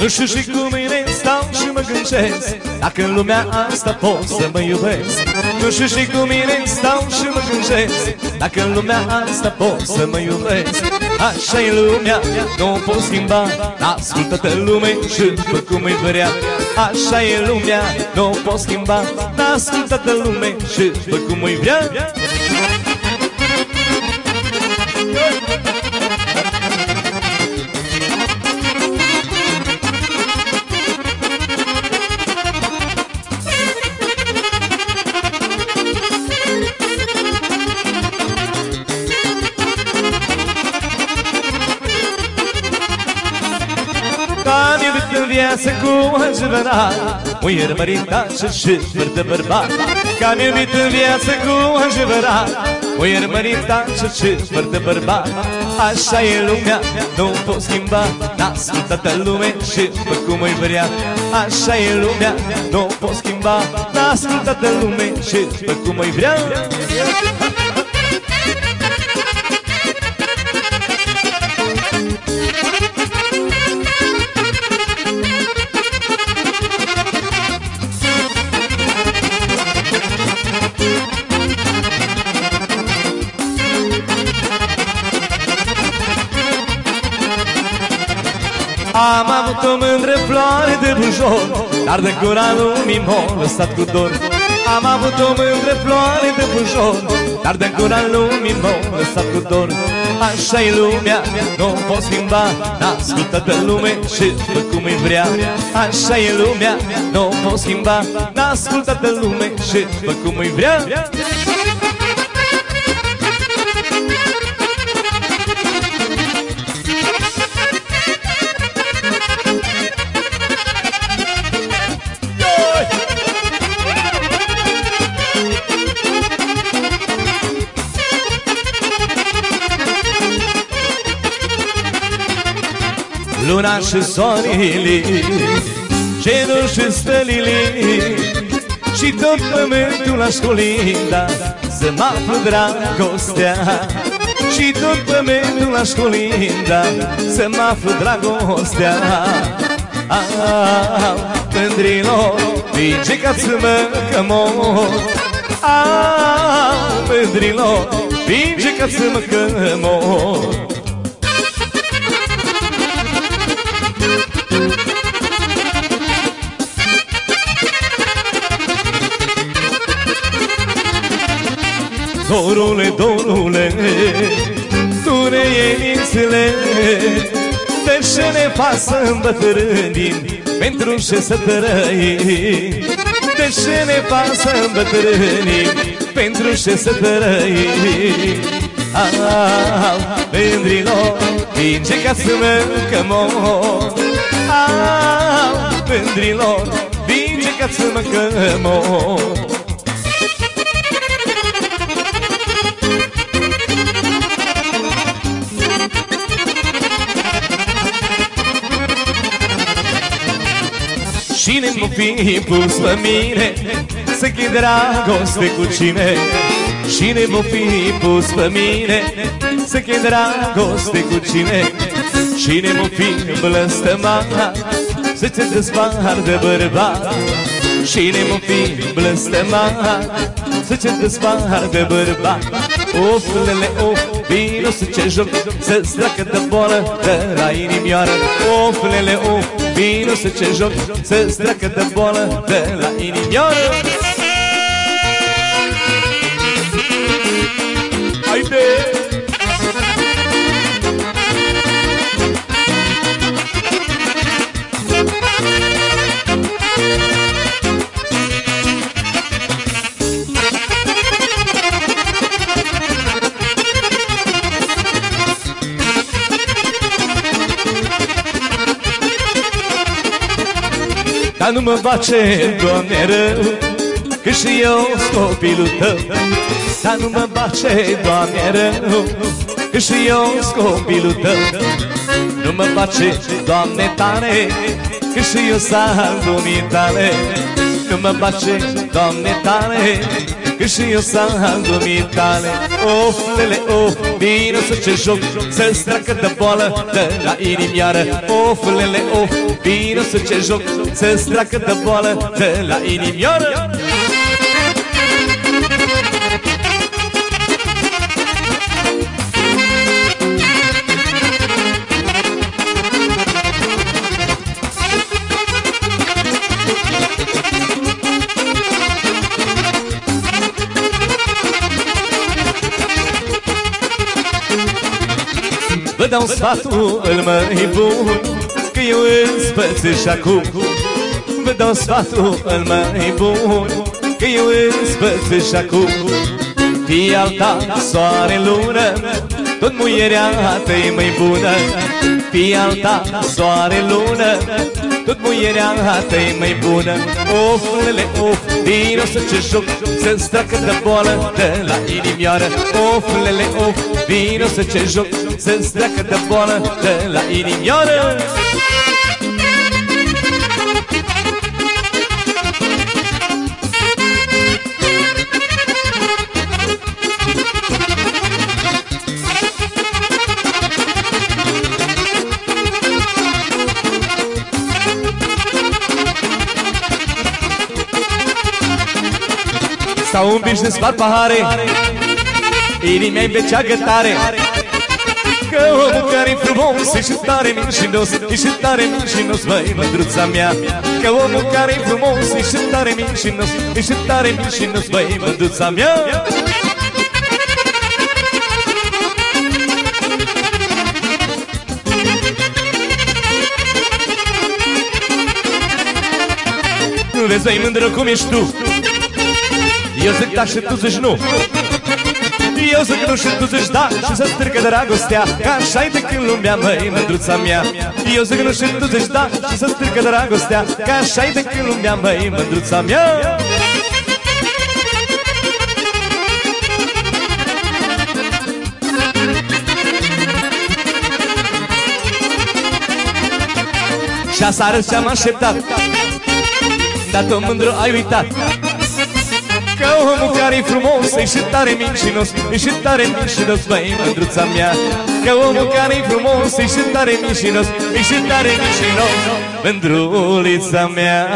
Nu știu și cu mine stau și mă gândesc Dacă în lumea asta pot să mă iubesc. Nu știu și cu mine stau și mă gândesc Dacă în lumea asta pot să mă iubesc. Așa e lumea, nu o pot schimba Ascultă-te lume și fă cum îi vrea. Așa e lumea, nu o pot schimba Ascultă-te lume și fă cum îi vrea. Am viață cu adevărat Muier măritașă și vârtă bărbat Că am iubit în viață cu adevărat Muier măritașă și vârtă bărbat Așa e lumea, nu pot schimba. N-ascultă lume și fă cum îi vrea. Așa e lumea, nu pot schimba. N-ascultă lume și fă cum îi vrea. Am avut o mândră floare de bujor Dar de gura lumii m-a lăsat cu dor Am avut o mândră floare de bujor Dar de gura lumii m-a lăsat cu dor Așa e lumea, nu o pot schimba. N-ascultă-te lume și fă cum îi vrea. Așa e lumea, nu o pot schimba. N-ascultă-te lume și fă cum îi vrea Luna și soarele Cerul și stălile Și tot pământul aș colinda Să mă aflu dragostea. Și tot pământul aș colinda Să mă aflu dragostea. Ah, mândrilor, vingecați-mă că mor. Ah, mândrilor, vingecați-mă că mor Dorule, dorule, tu ne iei De ce ne pasă îmbătrânim Pentru ce să trăim De ce ne pasă îmbătrânim Pentru ce să trăim Ah, mândrilor, vingecați-mă că mor. Ah, mândrilor, vingecați-mă că mor Cine nu fi pus pe mine Să chid dragoste cu cine? Cine nu fi pus pe mine Să chid dragoste cu cine? Cine nu fi blăstămat Să te despar de bărbat. Cine nu fi blăstămat Să te despar de bărbat. Of, lele, of, vino să ce joc Să-ți treacă de boală de la inimioară. Of, lele, of, vino se c'è gioco, se stracca da buona della in ignore. Dar nu mă face, Doamne, rău Că și eu copilul tău. Dar nu mă face, Doamne, rău Că și eu copilul tău. Nu mă face, Doamne, tare Că și eu sunt lumii tale. Nu mă face, Doamne, tare Că și eu s-am glumit tale. Of, lele, of, vino să ce joc Să-ți treacă de boală de la inimioară. Of, lele, of, vino să ce joc Să-ți treacă de boală de la inimioară Vă dau sfatul îl mai bun Că eu îți pățesc acum. Vă dau sfatul îl mai bun Că eu îți pățesc acum. Fii alta, soare, lună Tot muierea ta-i mai bună. Fii alta, soare, lună tot muierea ta e mai bună. Of, lele, of, vino să ce joc. Să-ți treacă de boală de la inimioară. Of, lele, of, vino să ce joc. Să-ți treacă de boală de la inimioară. Sau un bici de spart pahare Inimea-i beceagă tare Că omul care-i frumos E și tare mincinos E și tare mincinos, băi, mândruța mea Că omul care-i frumos E și tare mincinos E și tare mincinos, băi, mândruța mea. Vezi, băi, mândră cum ești tu eu zic da și tu zici nu. Eu zic nu și tu zici da Și să strigă dragostea Ca așa de când lumea, măi, mândruța mea. Eu zic nu și tu zici da Și să strigă dragostea Ca așa de când lumea, măi, mândruța mea. Și asară ce-am așteptat. Dar tu mândru ai uitat Că omul care-i frumos E și tare mincinos E și tare mincinos, băi, mândruța mea. Că omul care-i frumos E și tare mincinos E și tare mincinos Mândrulița mea